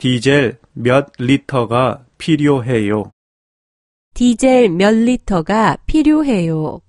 디젤 몇 리터가 필요해요? 디젤 몇 리터가 필요해요.